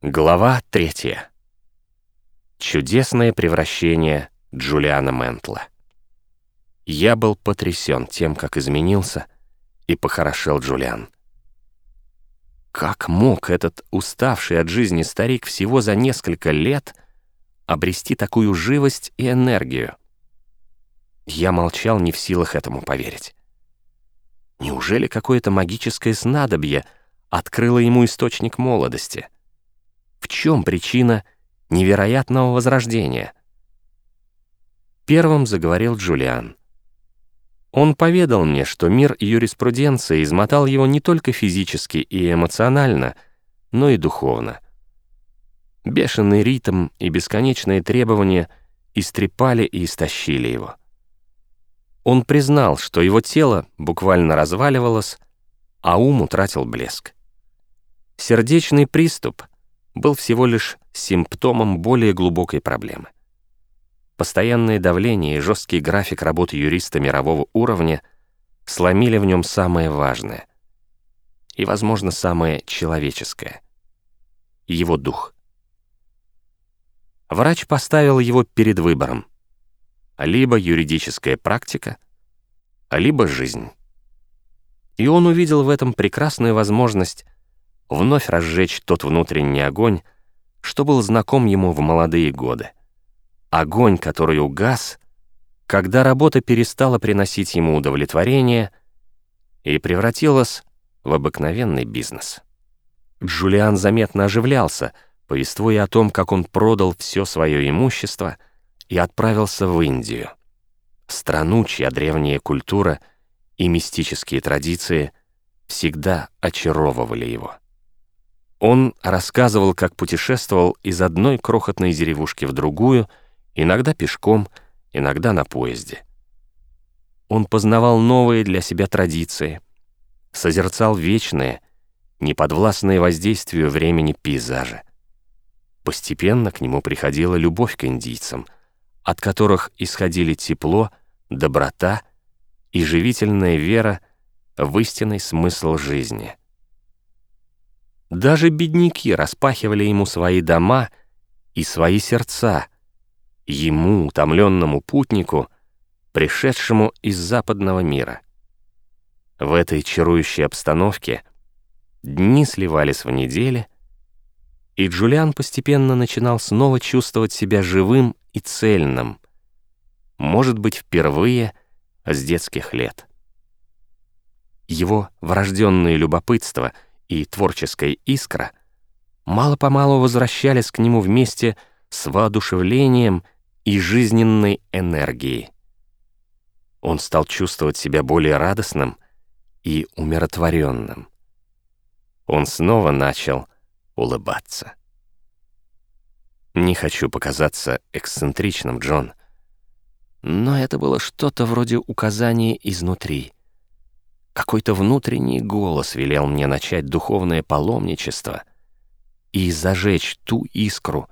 Глава третья. Чудесное превращение Джулиана Ментла. Я был потрясен тем, как изменился и похорошел Джулиан. Как мог этот уставший от жизни старик всего за несколько лет обрести такую живость и энергию? Я молчал, не в силах этому поверить. Неужели какое-то магическое снадобье открыло ему источник молодости — в чем причина невероятного возрождения? Первым заговорил Джулиан. Он поведал мне, что мир юриспруденции измотал его не только физически и эмоционально, но и духовно. Бешеный ритм и бесконечные требования истрепали и истощили его. Он признал, что его тело буквально разваливалось, а ум утратил блеск. Сердечный приступ — был всего лишь симптомом более глубокой проблемы. Постоянное давление и жесткий график работы юриста мирового уровня сломили в нем самое важное и, возможно, самое человеческое — его дух. Врач поставил его перед выбором — либо юридическая практика, либо жизнь. И он увидел в этом прекрасную возможность вновь разжечь тот внутренний огонь, что был знаком ему в молодые годы. Огонь, который угас, когда работа перестала приносить ему удовлетворение и превратилась в обыкновенный бизнес. Джулиан заметно оживлялся, повествуя о том, как он продал все свое имущество и отправился в Индию, страну, чья древняя культура и мистические традиции всегда очаровывали его. Он рассказывал, как путешествовал из одной крохотной деревушки в другую, иногда пешком, иногда на поезде. Он познавал новые для себя традиции, созерцал вечные, неподвластные воздействию времени пейзажи. Постепенно к нему приходила любовь к индийцам, от которых исходили тепло, доброта и живительная вера в истинный смысл жизни — даже бедняки распахивали ему свои дома и свои сердца, ему, утомленному путнику, пришедшему из западного мира. В этой чарующей обстановке дни сливались в недели, и Джулиан постепенно начинал снова чувствовать себя живым и цельным, может быть, впервые с детских лет. Его врожденное любопытство — и творческая искра мало-помалу возвращались к нему вместе с воодушевлением и жизненной энергией. Он стал чувствовать себя более радостным и умиротворенным. Он снова начал улыбаться. Не хочу показаться эксцентричным, Джон, но это было что-то вроде указания изнутри — какой-то внутренний голос велел мне начать духовное паломничество и зажечь ту искру,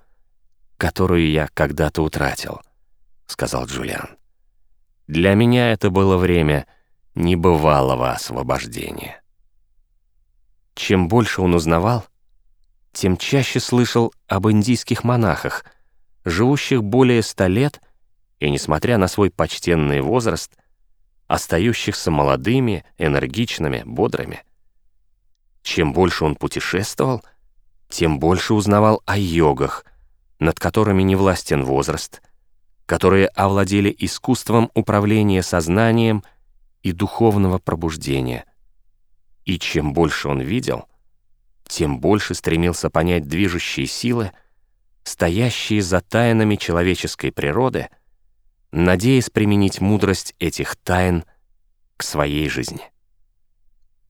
которую я когда-то утратил, — сказал Джулиан. Для меня это было время небывалого освобождения. Чем больше он узнавал, тем чаще слышал об индийских монахах, живущих более ста лет и, несмотря на свой почтенный возраст, — остающихся молодыми, энергичными, бодрыми. Чем больше он путешествовал, тем больше узнавал о йогах, над которыми не властен возраст, которые овладели искусством управления сознанием и духовного пробуждения. И чем больше он видел, тем больше стремился понять движущие силы, стоящие за тайнами человеческой природы — надеясь применить мудрость этих тайн к своей жизни.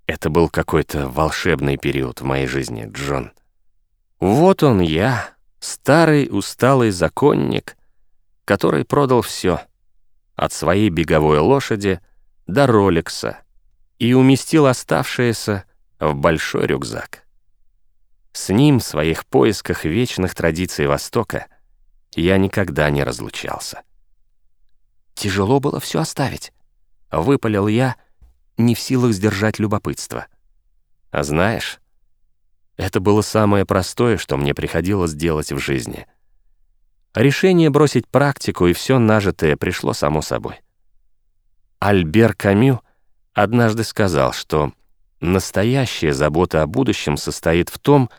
Это был какой-то волшебный период в моей жизни, Джон. Вот он я, старый усталый законник, который продал все, от своей беговой лошади до Ролекса, и уместил оставшееся в большой рюкзак. С ним в своих поисках вечных традиций Востока я никогда не разлучался. Тяжело было все оставить. Выпалил я, не в силах сдержать любопытство. А знаешь, Это было самое простое, что мне приходилось делать в жизни. Решение бросить практику и все нажитое пришло само собой. Альбер Камю однажды сказал, что настоящая забота о будущем состоит в том,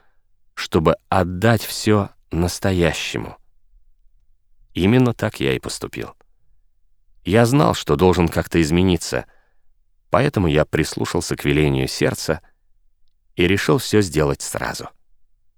чтобы отдать все настоящему. Именно так я и поступил. Я знал, что должен как-то измениться, поэтому я прислушался к велению сердца и решил все сделать сразу.